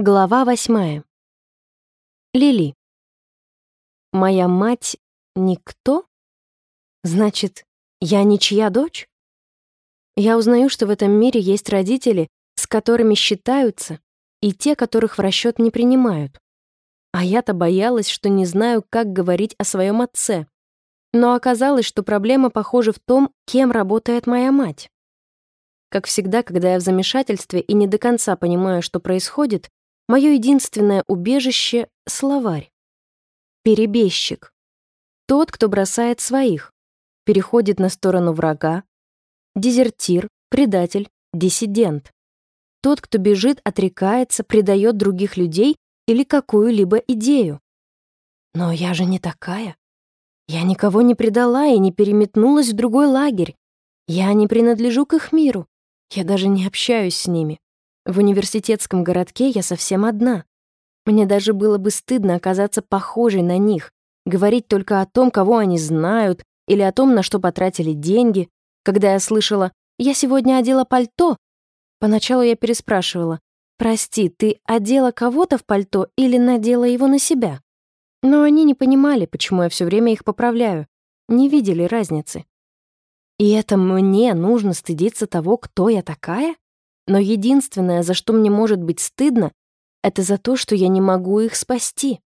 Глава восьмая. Лили. Моя мать никто? Значит, я ничья дочь? Я узнаю, что в этом мире есть родители, с которыми считаются, и те, которых в расчет не принимают. А я-то боялась, что не знаю, как говорить о своем отце. Но оказалось, что проблема, похожа в том, кем работает моя мать. Как всегда, когда я в замешательстве и не до конца понимаю, что происходит, Мое единственное убежище — словарь. Перебежчик. Тот, кто бросает своих, переходит на сторону врага, дезертир, предатель, диссидент. Тот, кто бежит, отрекается, предает других людей или какую-либо идею. Но я же не такая. Я никого не предала и не переметнулась в другой лагерь. Я не принадлежу к их миру. Я даже не общаюсь с ними. В университетском городке я совсем одна. Мне даже было бы стыдно оказаться похожей на них, говорить только о том, кого они знают, или о том, на что потратили деньги. Когда я слышала «я сегодня одела пальто», поначалу я переспрашивала «прости, ты одела кого-то в пальто или надела его на себя?» Но они не понимали, почему я все время их поправляю, не видели разницы. И это мне нужно стыдиться того, кто я такая? Но единственное, за что мне может быть стыдно, это за то, что я не могу их спасти.